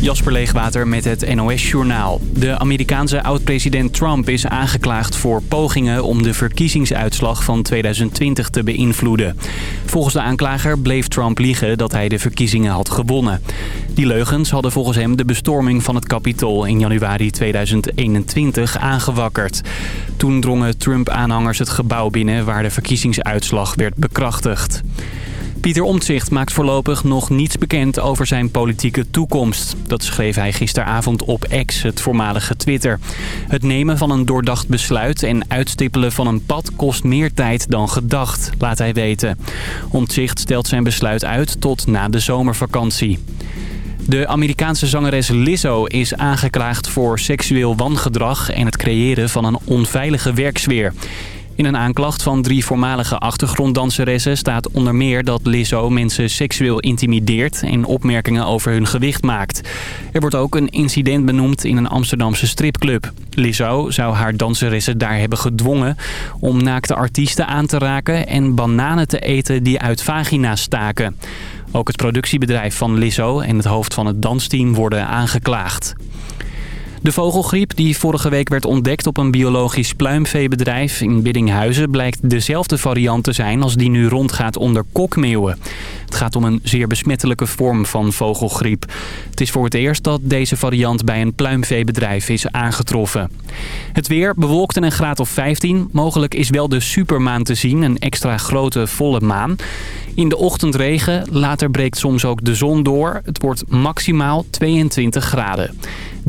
Jasper Leegwater met het NOS-journaal. De Amerikaanse oud-president Trump is aangeklaagd voor pogingen om de verkiezingsuitslag van 2020 te beïnvloeden. Volgens de aanklager bleef Trump liegen dat hij de verkiezingen had gewonnen. Die leugens hadden volgens hem de bestorming van het Capitool in januari 2021 aangewakkerd. Toen drongen Trump-aanhangers het gebouw binnen waar de verkiezingsuitslag werd bekrachtigd. Pieter Omtzigt maakt voorlopig nog niets bekend over zijn politieke toekomst. Dat schreef hij gisteravond op X, het voormalige Twitter. Het nemen van een doordacht besluit en uitstippelen van een pad kost meer tijd dan gedacht, laat hij weten. Omtzigt stelt zijn besluit uit tot na de zomervakantie. De Amerikaanse zangeres Lizzo is aangeklaagd voor seksueel wangedrag en het creëren van een onveilige werksfeer. In een aanklacht van drie voormalige achtergronddanseressen staat onder meer dat Lizzo mensen seksueel intimideert en opmerkingen over hun gewicht maakt. Er wordt ook een incident benoemd in een Amsterdamse stripclub. Lizzo zou haar danseressen daar hebben gedwongen om naakte artiesten aan te raken en bananen te eten die uit vagina's staken. Ook het productiebedrijf van Lizzo en het hoofd van het dansteam worden aangeklaagd. De vogelgriep die vorige week werd ontdekt op een biologisch pluimveebedrijf in Biddinghuizen blijkt dezelfde variant te zijn als die nu rondgaat onder kokmeeuwen. Het gaat om een zeer besmettelijke vorm van vogelgriep. Het is voor het eerst dat deze variant bij een pluimveebedrijf is aangetroffen. Het weer bewolkt en een graad of 15. Mogelijk is wel de supermaan te zien, een extra grote volle maan. In de ochtend regen, later breekt soms ook de zon door. Het wordt maximaal 22 graden.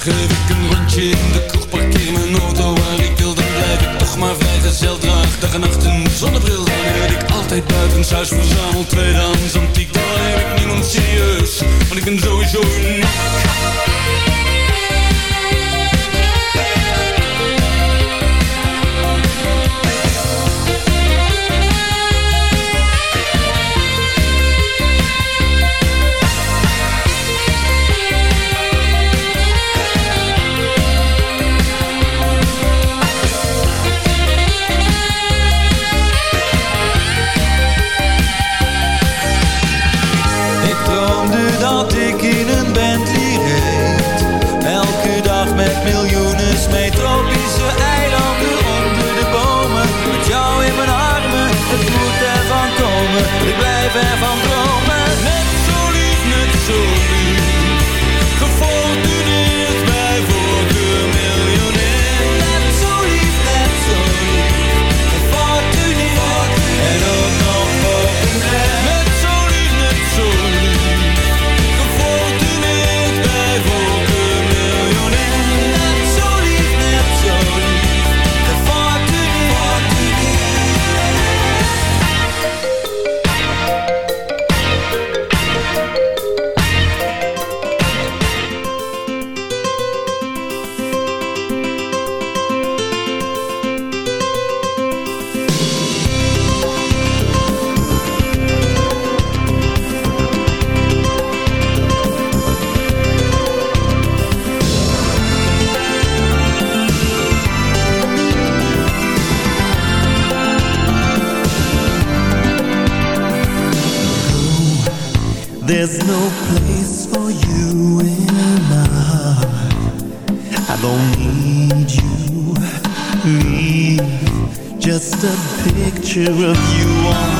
Geef ik een rondje in de kroeg, parkeer mijn auto waar ik wil. Dan blijf ik toch maar vrijgezel draag. Dag en nacht een zonnebril Dan red ik altijd buitenshuis verzameld tweedehands antiek Dan heb ik niemand serieus, want ik ben sowieso uniek Ik blijf There's no place for you in my heart. I don't need you. Me just a picture of you on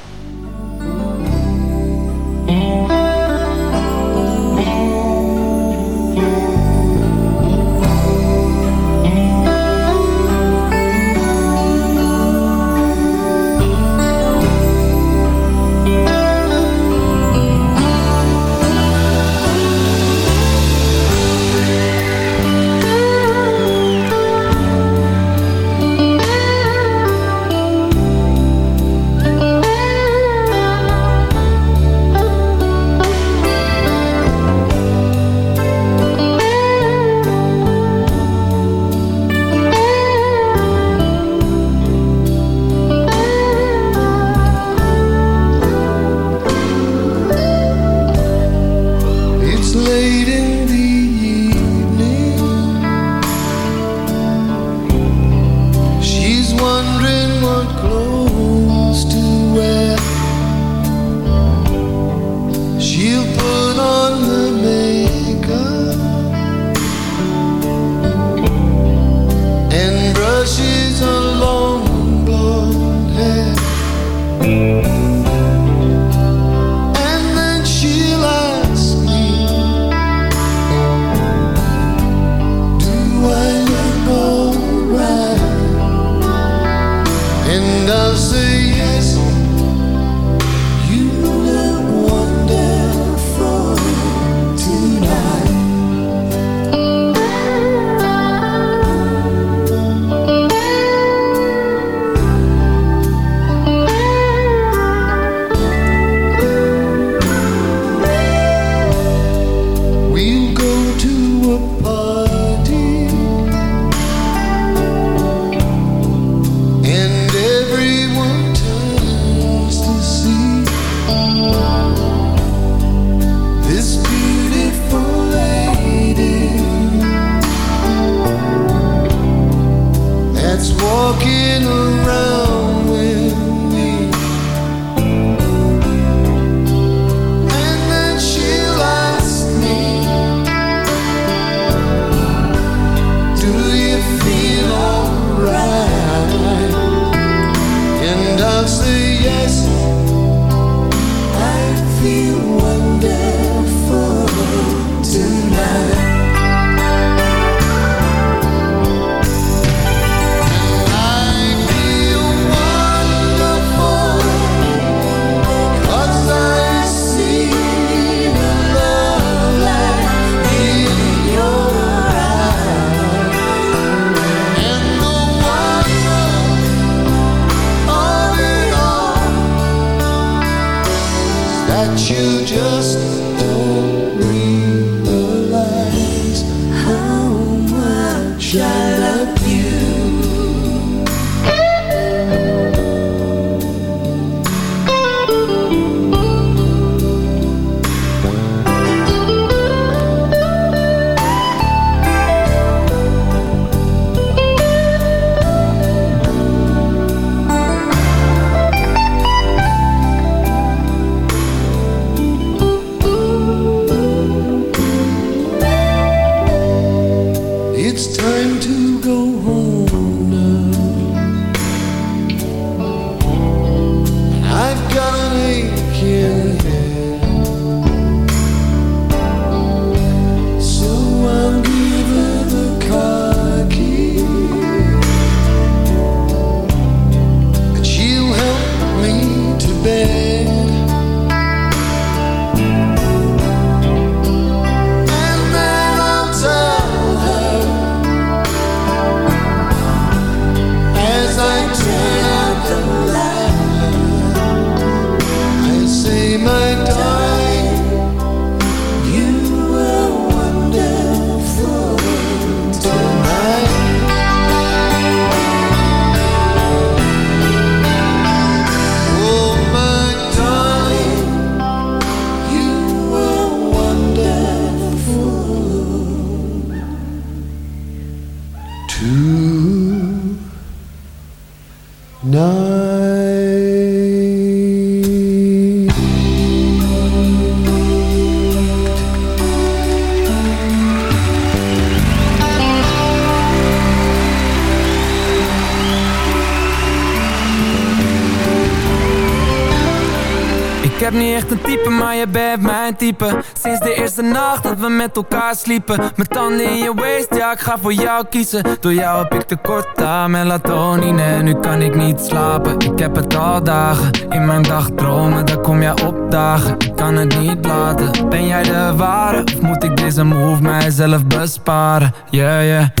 Type. Sinds de eerste nacht dat we met elkaar sliepen. Mijn tanden in je waist, ja ik ga voor jou kiezen. Door jou heb ik tekort aan melatonine. Nu kan ik niet slapen, ik heb het al dagen. In mijn dagdromen, daar kom jij opdagen. Ik kan het niet laten, ben jij de ware? Of moet ik deze move mijzelf besparen? Yeah, yeah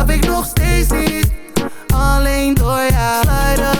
slaap ik nog steeds niet. Alleen door jou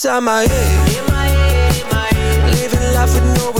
Inside my head. Living life with no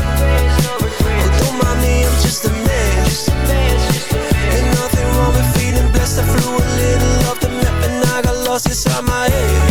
just a man Ain't nothing wrong with feeling blessed. I flew a little off the map and I got lost inside my head